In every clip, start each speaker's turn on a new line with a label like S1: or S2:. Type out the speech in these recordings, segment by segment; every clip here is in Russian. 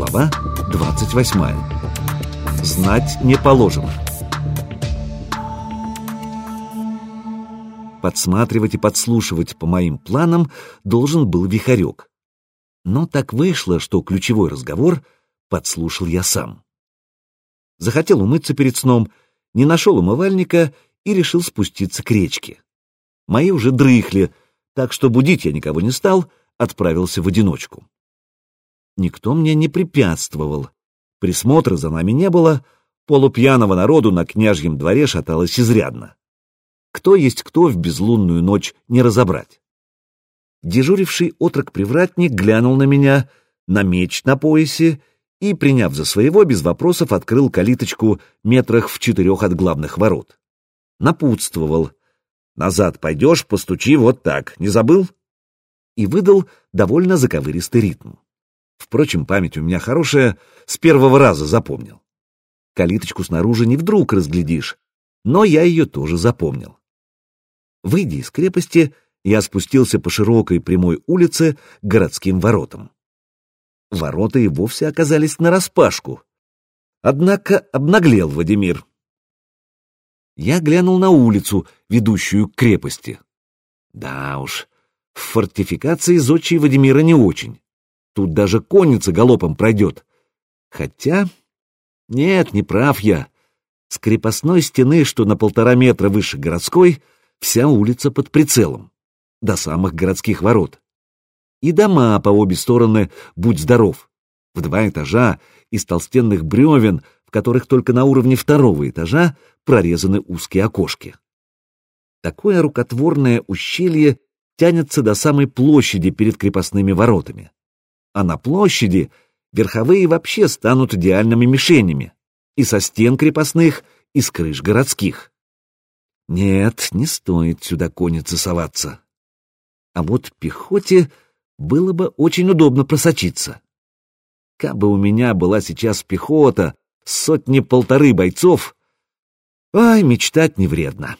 S1: Глава 28. Знать не положено. Подсматривать и подслушивать по моим планам должен был Вихарек. Но так вышло, что ключевой разговор подслушал я сам. Захотел умыться перед сном, не нашел умывальника и решил спуститься к речке. Мои уже дрыхли, так что будить я никого не стал, отправился в одиночку. Никто мне не препятствовал. Присмотра за нами не было, полупьяного народу на княжьем дворе шаталось изрядно. Кто есть кто в безлунную ночь не разобрать. Дежуривший отрок-привратник глянул на меня, на меч на поясе и, приняв за своего, без вопросов открыл калиточку метрах в четырех от главных ворот. Напутствовал. «Назад пойдешь, постучи вот так. Не забыл?» И выдал довольно заковыристый ритм. Впрочем, память у меня хорошая, с первого раза запомнил. Калиточку снаружи не вдруг разглядишь, но я ее тоже запомнил. Выйдя из крепости, я спустился по широкой прямой улице к городским воротам. Ворота и вовсе оказались нараспашку. Однако обнаглел Владимир. Я глянул на улицу, ведущую к крепости. Да уж, в фортификации зодчий Владимира не очень. Тут даже конница галопом пройдет. Хотя... Нет, не прав я. С крепостной стены, что на полтора метра выше городской, вся улица под прицелом. До самых городских ворот. И дома по обе стороны, будь здоров. В два этажа из толстенных бревен, в которых только на уровне второго этажа прорезаны узкие окошки. Такое рукотворное ущелье тянется до самой площади перед крепостными воротами а на площади верховые вообще станут идеальными мишенями и со стен крепостных, и с крыш городских. Нет, не стоит сюда конницы соваться. А вот пехоте было бы очень удобно просочиться. Кабы у меня была сейчас пехота, сотни-полторы бойцов, ай, мечтать не вредно.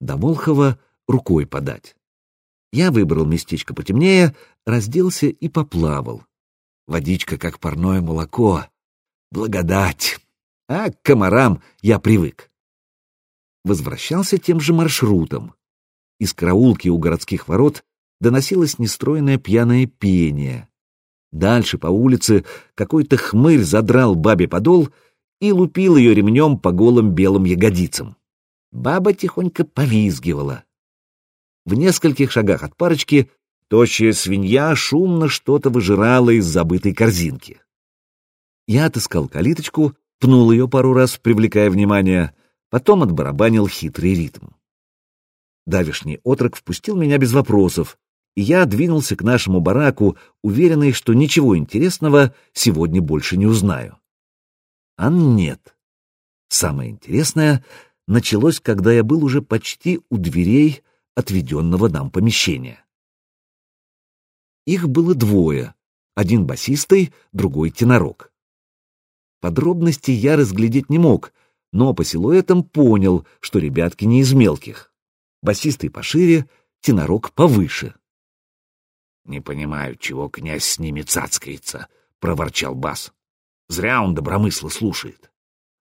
S1: До Волхова рукой подать. Я выбрал местечко потемнее, разделся и поплавал. Водичка, как парное молоко. Благодать! А к комарам я привык. Возвращался тем же маршрутом. Из караулки у городских ворот доносилось нестройное пьяное пение. Дальше по улице какой-то хмырь задрал бабе подол и лупил ее ремнем по голым белым ягодицам. Баба тихонько повизгивала. В нескольких шагах от парочки тощая свинья шумно что-то выжирала из забытой корзинки. Я отыскал калиточку, пнул ее пару раз, привлекая внимание, потом отбарабанил хитрый ритм. Давишний отрок впустил меня без вопросов, и я двинулся к нашему бараку, уверенный, что ничего интересного сегодня больше не узнаю. А нет. Самое интересное началось, когда я был уже почти у дверей отведенного нам помещения. Их было двое, один басистый, другой тенорок. Подробности я разглядеть не мог, но по силуэтам понял, что ребятки не из мелких. Басистый пошире, тенорок повыше. — Не понимаю, чего князь с ними цацкается, — проворчал бас. — Зря он добромысла слушает.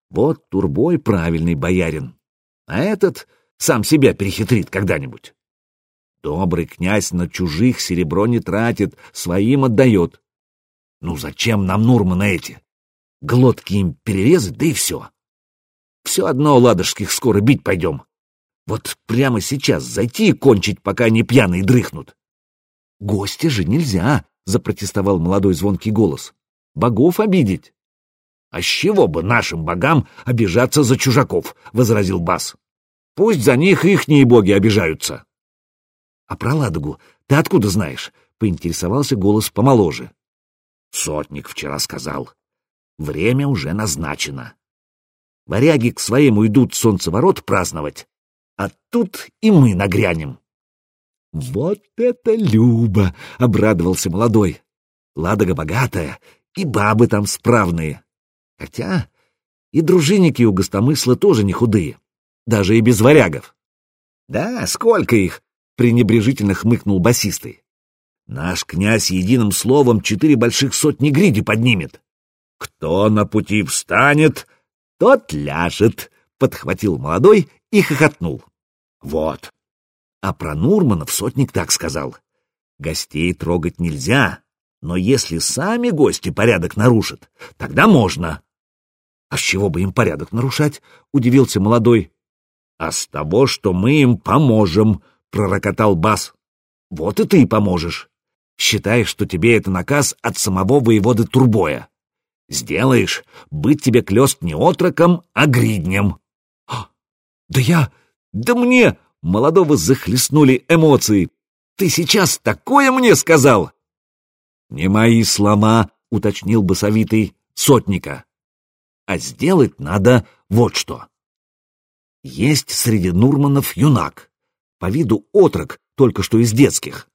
S1: Вот Турбой правильный боярин, а этот сам себя перехитрит когда-нибудь. Добрый князь на чужих серебро не тратит, своим отдает. Ну зачем нам Нурманы эти? Глотки им перерезать, да и все. Все одно ладожских скоро бить пойдем. Вот прямо сейчас зайти и кончить, пока они пьяные дрыхнут. Гости же нельзя, — запротестовал молодой звонкий голос. Богов обидеть. А с чего бы нашим богам обижаться за чужаков, — возразил Бас. Пусть за них ихние боги обижаются. — А про Ладогу ты откуда знаешь? — поинтересовался голос помоложе. — Сотник вчера сказал. Время уже назначено. Варяги к своему идут солнцеворот праздновать, а тут и мы нагрянем. — Вот это Люба! — обрадовался молодой. — Ладога богатая, и бабы там справные. Хотя и дружинники у гостомысла тоже не худые даже и без варягов. — Да, сколько их? — пренебрежительно хмыкнул басистый. Наш князь единым словом четыре больших сотни гриди поднимет. Кто на пути встанет, тот ляжет, — подхватил молодой и хохотнул. Вот. А про Нурманов сотник так сказал. Гостей трогать нельзя, но если сами гости порядок нарушат, тогда можно. А с чего бы им порядок нарушать? — удивился молодой. — А с того, что мы им поможем, — пророкотал Бас. — Вот и ты поможешь. Считай, что тебе это наказ от самого воеводы Турбоя. Сделаешь, быть тебе клёст не отроком, а гриднем. А, да я... Да мне... Молодого захлестнули эмоции. Ты сейчас такое мне сказал? Не мои слова, уточнил басовитый сотника. А сделать надо вот что. Есть среди Нурманов юнак, по виду отрок, только что из детских.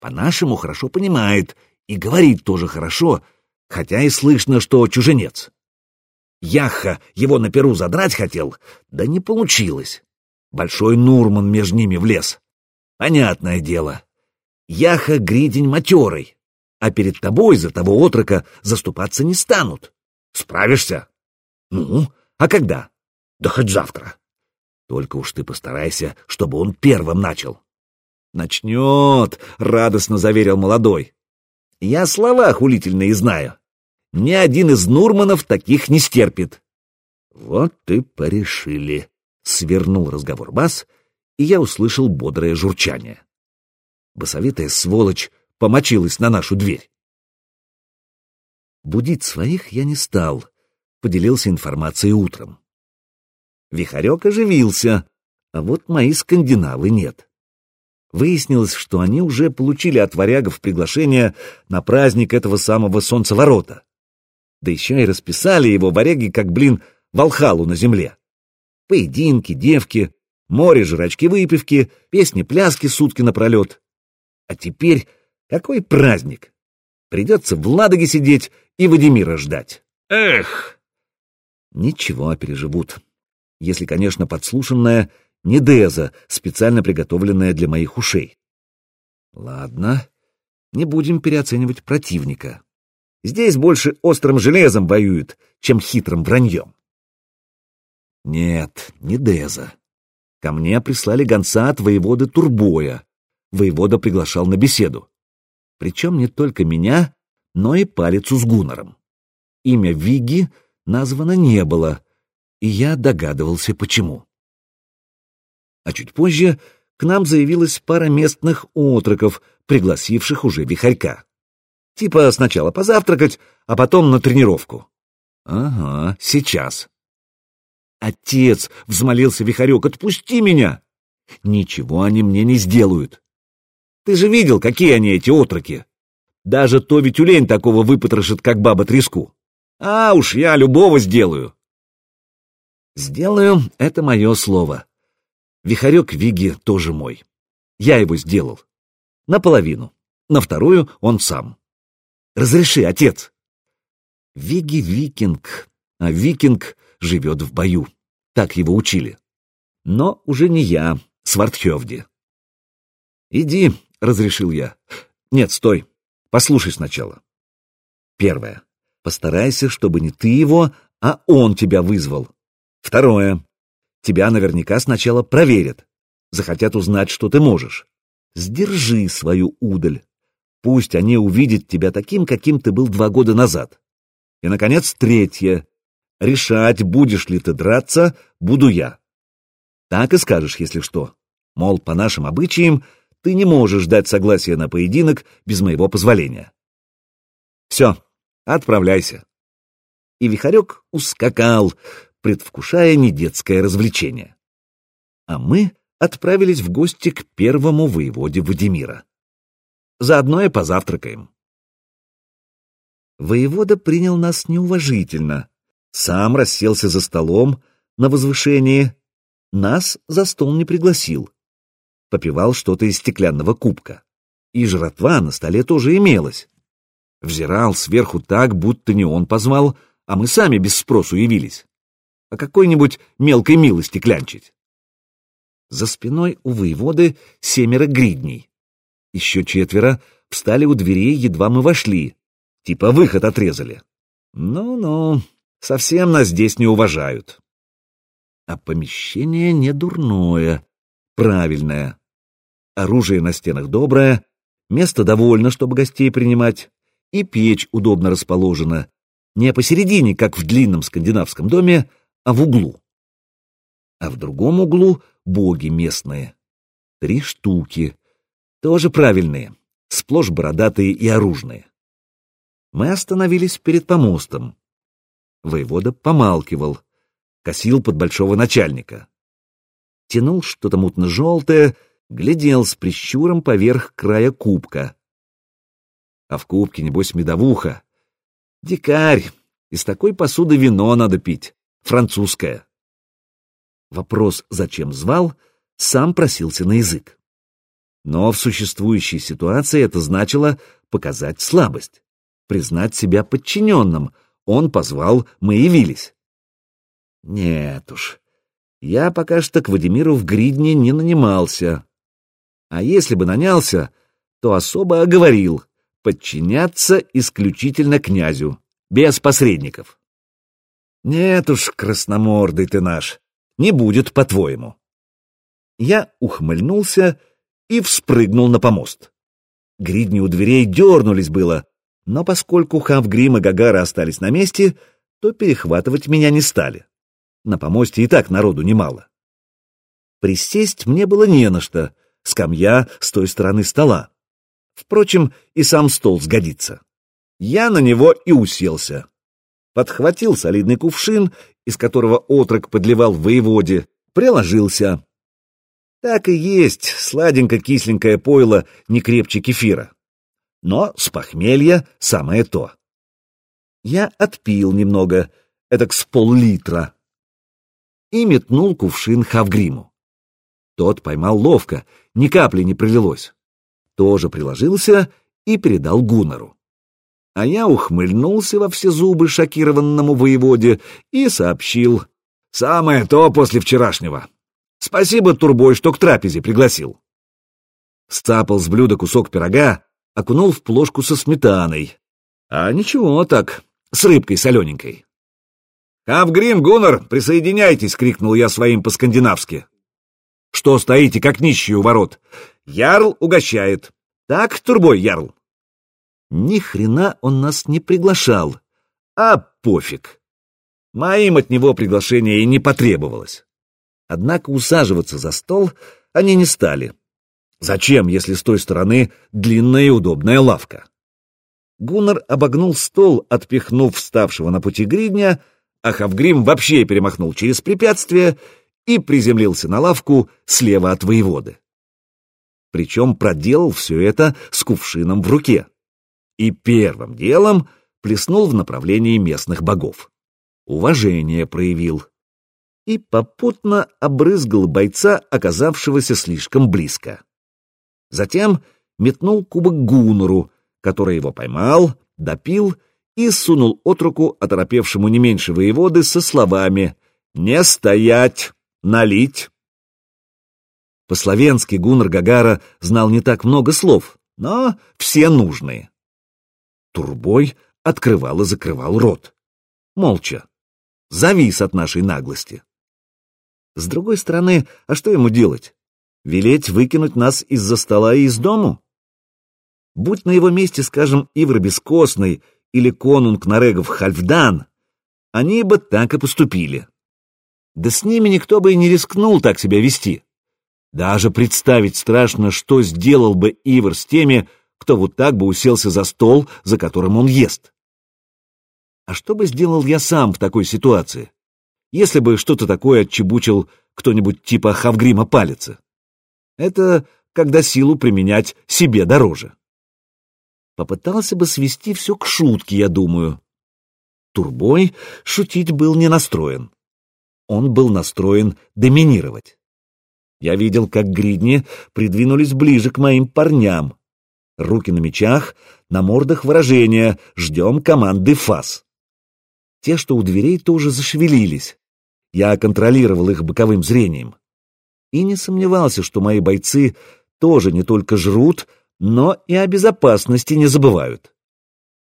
S1: По-нашему хорошо понимает и говорит тоже хорошо, хотя и слышно, что чуженец. Яха его на перу задрать хотел, да не получилось. Большой Нурман между ними влез. Понятное дело. Яха гридень матерый, а перед тобой за того отрока заступаться не станут. Справишься? Ну, а когда? Да хоть завтра. Только уж ты постарайся, чтобы он первым начал. Начнет, радостно заверил молодой. Я слова хулительные знаю. Ни один из Нурманов таких не стерпит. Вот ты порешили, свернул разговор Бас, и я услышал бодрое журчание. Басовитая сволочь помочилась на нашу дверь. Будить своих я не стал, поделился информацией утром. Вихарек оживился, а вот мои скандинавы нет. Выяснилось, что они уже получили от варягов приглашение на праздник этого самого солнцеворота. Да еще и расписали его варяги как, блин, Волхалу на земле. Поединки, девки, море жрачки выпивки, песни-пляски сутки напролет. А теперь какой праздник? Придется в Ладоге сидеть и Вадимира ждать. Эх! Ничего, переживут. Если, конечно, подслушанное не Деза, специально приготовленная для моих ушей. Ладно, не будем переоценивать противника. Здесь больше острым железом воюют, чем хитрым враньем. Нет, не Деза. Ко мне прислали гонца от воеводы Турбоя. Воевода приглашал на беседу. Причем не только меня, но и палицу с Гунором. Имя Виги названо не было, и я догадывался, почему а чуть позже к нам заявилась пара местных отроков, пригласивших уже вихарька. Типа сначала позавтракать, а потом на тренировку. Ага, сейчас. Отец, — взмолился вихарек, — отпусти меня. Ничего они мне не сделают. Ты же видел, какие они эти отроки. Даже то ведь улень такого выпотрошит, как баба треску. А уж я любого сделаю. Сделаю — это мое слово. Вихарек Виги тоже мой. Я его сделал. Наполовину. На вторую он сам. Разреши, отец. Виги викинг, а викинг живет в бою. Так его учили. Но уже не я, Свартхевди. Иди, разрешил я. Нет, стой. Послушай сначала. Первое. Постарайся, чтобы не ты его, а он тебя вызвал. Второе тебя наверняка сначала проверят, захотят узнать, что ты можешь. Сдержи свою удаль. Пусть они увидят тебя таким, каким ты был два года назад. И, наконец, третье. Решать, будешь ли ты драться, буду я. Так и скажешь, если что. Мол, по нашим обычаям, ты не можешь дать согласие на поединок без моего позволения. Все, отправляйся. И Вихарек ускакал, предвкушая недетское развлечение. А мы отправились в гости к первому воеводе Вадимира. Заодно и позавтракаем. Воевода принял нас неуважительно, сам расселся за столом на возвышении, нас за стол не пригласил. Попивал что-то из стеклянного кубка. И жратва на столе тоже имелась. Взирал сверху так, будто не он позвал, а мы сами без спросу явились а какой-нибудь мелкой милости клянчить. За спиной у воеводы семеро гридней. Еще четверо встали у дверей, едва мы вошли. Типа выход отрезали. Ну-ну, совсем нас здесь не уважают. А помещение не дурное, правильное. Оружие на стенах доброе, место довольно, чтобы гостей принимать, и печь удобно расположена, не посередине, как в длинном скандинавском доме, а в углу. А в другом углу боги местные. Три штуки, тоже правильные, сплошь бородатые и оружные. Мы остановились перед помостом. Воевода помалкивал, косил под большого начальника. Тянул что-то мутно-желтое, глядел с прищуром поверх края кубка. А в кубке, небось, медовуха. Дикарь, из такой посуды вино надо пить, французское. Вопрос «зачем звал?» сам просился на язык. Но в существующей ситуации это значило показать слабость, признать себя подчиненным. Он позвал, мы явились. Нет уж, я пока что к Вадимиру в гридне не нанимался. А если бы нанялся, то особо оговорил подчиняться исключительно князю, без посредников. Нет уж, красномордый ты наш, не будет, по-твоему. Я ухмыльнулся и вспрыгнул на помост. Гридни у дверей дернулись было, но поскольку Хавгрим и Гагара остались на месте, то перехватывать меня не стали. На помосте и так народу немало. Присесть мне было не на что, скамья с той стороны стола. Впрочем, и сам стол сгодится. Я на него и уселся. Подхватил солидный кувшин, из которого отрок подливал в воеводе, приложился, так и есть, сладенько-кисленькое пойло не крепче кефира. Но с похмелья самое то. Я отпил немного, этак с пол-литра, и метнул кувшин Хавгриму. Тот поймал ловко, ни капли не пролилось. Тоже приложился и передал Гуннару. А я ухмыльнулся во все зубы шокированному воеводе и сообщил «Самое то после вчерашнего. Спасибо, Турбой, что к трапезе пригласил. Стапал с блюда кусок пирога, окунул в плошку со сметаной. А ничего так, с рыбкой солененькой. «Авгрим, Гуннар, присоединяйтесь!» — крикнул я своим по-скандинавски. «Что стоите, как нищие у ворот? Ярл угощает. Так, Турбой, Ярл?» Ни хрена он нас не приглашал. А пофиг. Моим от него приглашения и не потребовалось. Однако усаживаться за стол они не стали. Зачем, если с той стороны длинная и удобная лавка? Гуннар обогнул стол, отпихнув вставшего на пути гридня, а Хавгрим вообще перемахнул через препятствие и приземлился на лавку слева от воеводы. Причем проделал все это с кувшином в руке. И первым делом плеснул в направлении местных богов. Уважение проявил и попутно обрызгал бойца, оказавшегося слишком близко. Затем метнул кубок Гунору, который его поймал, допил и сунул от руку оторопевшему не меньше воеводы со словами «Не стоять! Налить!». По-словенски Гуннар Гагара знал не так много слов, но все нужные. Турбой открывал и закрывал рот. Молча. Завис от нашей наглости. С другой стороны, а что ему делать? Велеть выкинуть нас из-за стола и из дому? Будь на его месте, скажем, Ивр Бескостный или конунг Нарегов Хальфдан, они бы так и поступили. Да с ними никто бы и не рискнул так себя вести. Даже представить страшно, что сделал бы Ивр с теми, кто вот так бы уселся за стол, за которым он ест. А что бы сделал я сам в такой ситуации? если бы что-то такое отчебучил кто-нибудь типа Хавгрима Палица. Это когда силу применять себе дороже. Попытался бы свести все к шутке, я думаю. Турбой шутить был не настроен. Он был настроен доминировать. Я видел, как гридни придвинулись ближе к моим парням. Руки на мечах, на мордах выражения «Ждем команды ФАС». Те, что у дверей, тоже зашевелились. Я контролировал их боковым зрением. И не сомневался, что мои бойцы тоже не только жрут, но и о безопасности не забывают.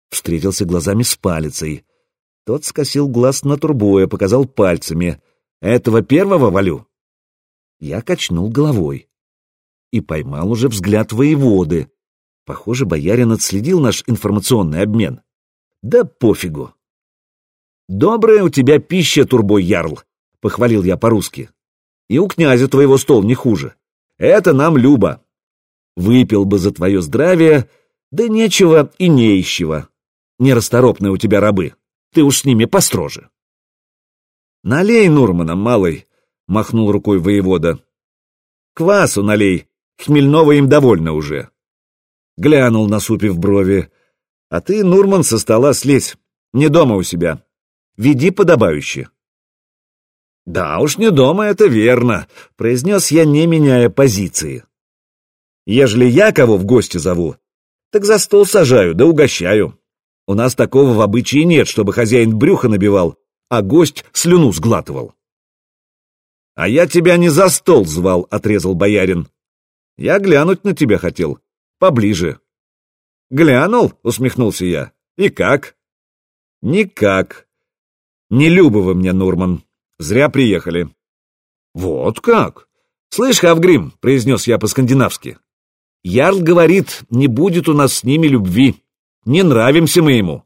S1: Встретился глазами с палицей. Тот скосил глаз на турбоя, показал пальцами. «Этого первого валю?» Я качнул головой и поймал уже взгляд воеводы. Похоже, боярин отследил наш информационный обмен. Да пофигу. «Добрая у тебя пища, турбой ярл», — похвалил я по-русски. «И у князя твоего стол не хуже. Это нам Люба. Выпил бы за твое здравие, да нечего и неищего. Нерасторопные у тебя рабы, ты уж с ними построже». «Налей, Нурмана, малый», — махнул рукой воевода. «Квасу налей, хмельного им довольно уже». Глянул, насупив брови. «А ты, Нурман, со стола слезь, не дома у себя. Веди подобающе». «Да уж не дома, это верно», — произнес я, не меняя позиции. «Ежели я кого в гости зову, так за стол сажаю да угощаю. У нас такого в обычае нет, чтобы хозяин брюха набивал, а гость слюну сглатывал». «А я тебя не за стол звал», — отрезал боярин. «Я глянуть на тебя хотел. Поближе». «Глянул?» — усмехнулся я. «И как?» «Никак. Не любовы мне, Нурман. Зря приехали. Вот как? Слышь, Хавгрим, произнес я по-скандинавски. Ярл говорит, не будет у нас с ними любви. Не нравимся мы ему.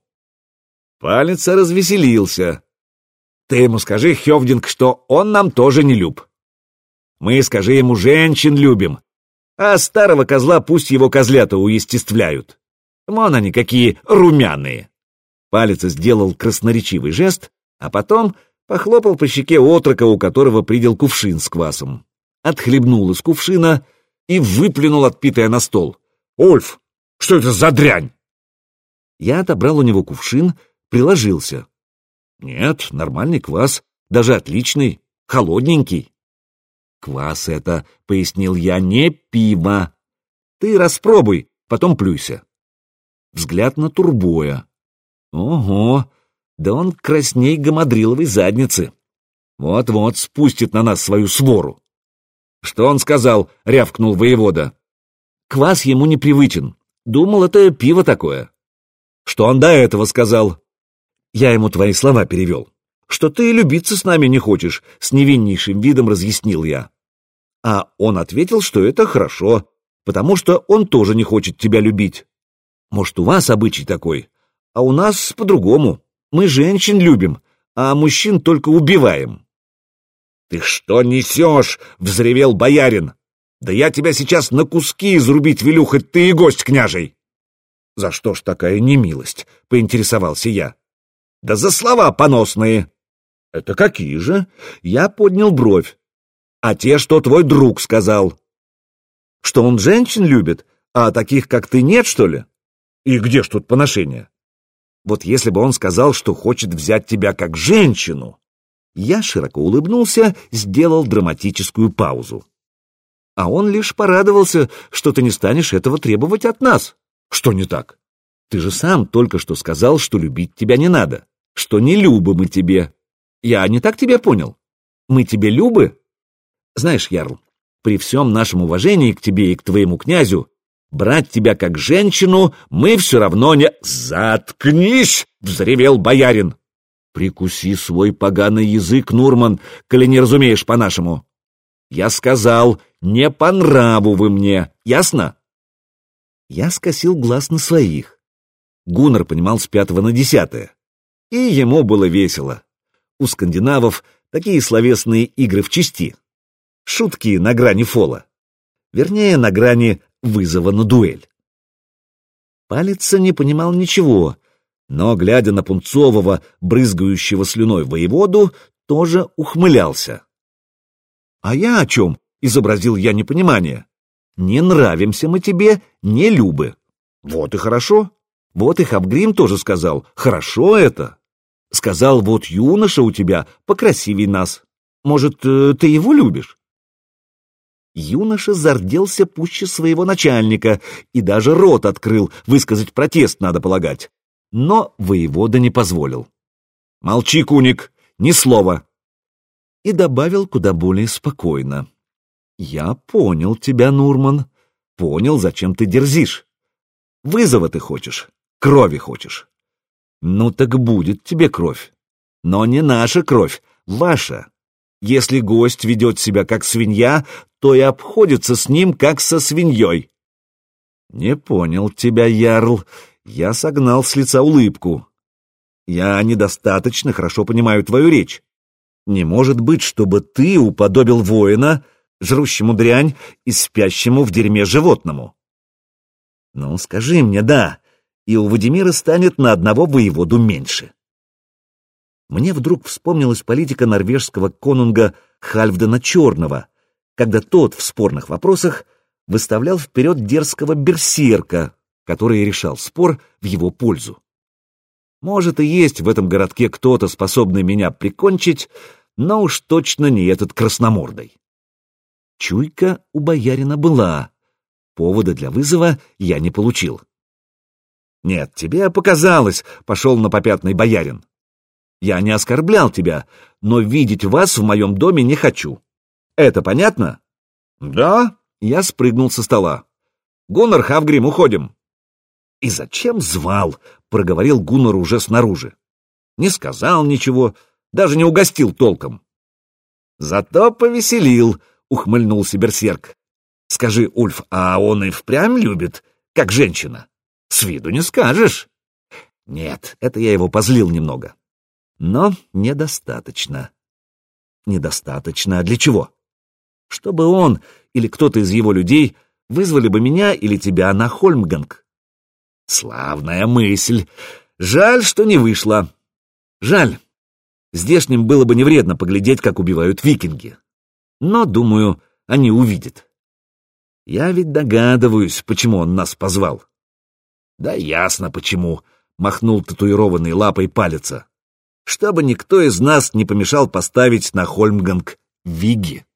S1: Палец развеселился. Ты ему скажи, Хевдинг, что он нам тоже не люб. Мы, скажи ему, женщин любим, а старого козла пусть его козлята уестествляют. Вон они какие румяные. Палец сделал красноречивый жест, а потом Похлопал по щеке отрока, у которого придел кувшин с квасом. Отхлебнул из кувшина и выплюнул отпитое на стол. «Ольф, что это за дрянь?» Я отобрал у него кувшин, приложился. «Нет, нормальный квас, даже отличный, холодненький». «Квас это», — пояснил я, — «не пиво. Ты распробуй, потом плюйся». Взгляд на турбоя. «Ого, да он красней гамадриловой задницы. Вот-вот спустит на нас свою свору. Что он сказал, рявкнул воевода. Квас ему непривычен. Думал, это пиво такое. Что он до этого сказал? Я ему твои слова перевел. Что ты любиться с нами не хочешь, с невиннейшим видом разъяснил я. А он ответил, что это хорошо, потому что он тоже не хочет тебя любить. Может, у вас обычай такой, а у нас по-другому. Мы женщин любим, а мужчин только убиваем. «Ты что несешь?» — взревел боярин. «Да я тебя сейчас на куски изрубить велю, хоть ты и гость княжий!» «За что ж такая немилость?» — поинтересовался я. «Да за слова поносные!» «Это какие же?» Я поднял бровь. «А те, что твой друг сказал». «Что он женщин любит, а таких, как ты, нет, что ли?» «И где ж тут поношение?» Вот если бы он сказал, что хочет взять тебя как женщину. Я широко улыбнулся, сделал драматическую паузу. А он лишь порадовался, что ты не станешь этого требовать от нас. Что не так? Ты же сам только что сказал, что любить тебя не надо, что не любы мы тебе. Я не так тебя понял. Мы тебе любы? Знаешь, Ярл, при всем нашем уважении к тебе и к твоему князю, Брать тебя как женщину мы все равно не... Заткнись! — взревел боярин. Прикуси свой поганый язык, Нурман, коли не разумеешь по-нашему. Я сказал, не по нраву вы мне, ясно? Я скосил глаз на своих. Гуннар понимал с пятого на десятое. И ему было весело. У скандинавов такие словесные игры в части. Шутки на грани фола. Вернее, на грани вызова на дуэль. Палица не понимал ничего, но, глядя на пунцового, брызгающего слюной воеводу, тоже ухмылялся. «А я о чем?» — изобразил я непонимание. «Не нравимся мы тебе, не любы». «Вот и хорошо». Вот и Хабгрим тоже сказал «Хорошо это». Сказал «Вот юноша у тебя покрасивей нас. Может, э, ты его любишь?» Юноша зарделся пуще своего начальника и даже рот открыл, высказать протест, надо полагать. Но воевода не позволил. «Молчи, куник, ни слова!» И добавил куда более спокойно. «Я понял тебя, Нурман. понял, зачем ты дерзишь. Вызова ты хочешь, крови хочешь. Ну так будет тебе кровь. Но не наша кровь, ваша. Если гость ведет себя как свинья, то и обходится с ним как со свиньей. Не понял тебя, Ярл. Я согнал с лица улыбку. Я недостаточно хорошо понимаю твою речь. Не может быть, чтобы ты уподобил воина, жрущему дрянь и спящему в дерьме животному. Ну, скажи мне, да, и у Вадимира станет на одного воеводу меньше. Мне вдруг вспомнилась политика норвежского конунга Хальфдена Черного, когда тот в спорных вопросах выставлял вперед дерзкого берсерка, который решал спор в его пользу. Может, и есть в этом городке кто-то, способный меня прикончить, но уж точно не этот красномордый. Чуйка у боярина была. Повода для вызова я не получил. «Нет, тебе показалось», — пошел на попятный боярин. «Я не оскорблял тебя, но видеть вас в моем доме не хочу. Это понятно?» «Да», — я спрыгнул со стола. «Гуннар Хавгрим, уходим». «И зачем звал?» — проговорил Гуннар уже снаружи. «Не сказал ничего, даже не угостил толком». «Зато повеселил», — ухмыльнулся берсерк. «Скажи, Ульф, а он и впрямь любит, как женщина?» С виду не скажешь. Нет, это я его позлил немного. Но недостаточно. Недостаточно. Для чего? Чтобы он или кто-то из его людей вызвали бы меня или тебя на Хольмганг. Славная мысль. Жаль, что не вышло. Жаль. Здешним было бы не вредно поглядеть, как убивают викинги. Но, думаю, они увидят. Я ведь догадываюсь, почему он нас позвал. Да ясно почему, махнул татуированный лапой палец. Чтобы никто из нас не помешал поставить на Хольмганг Виги.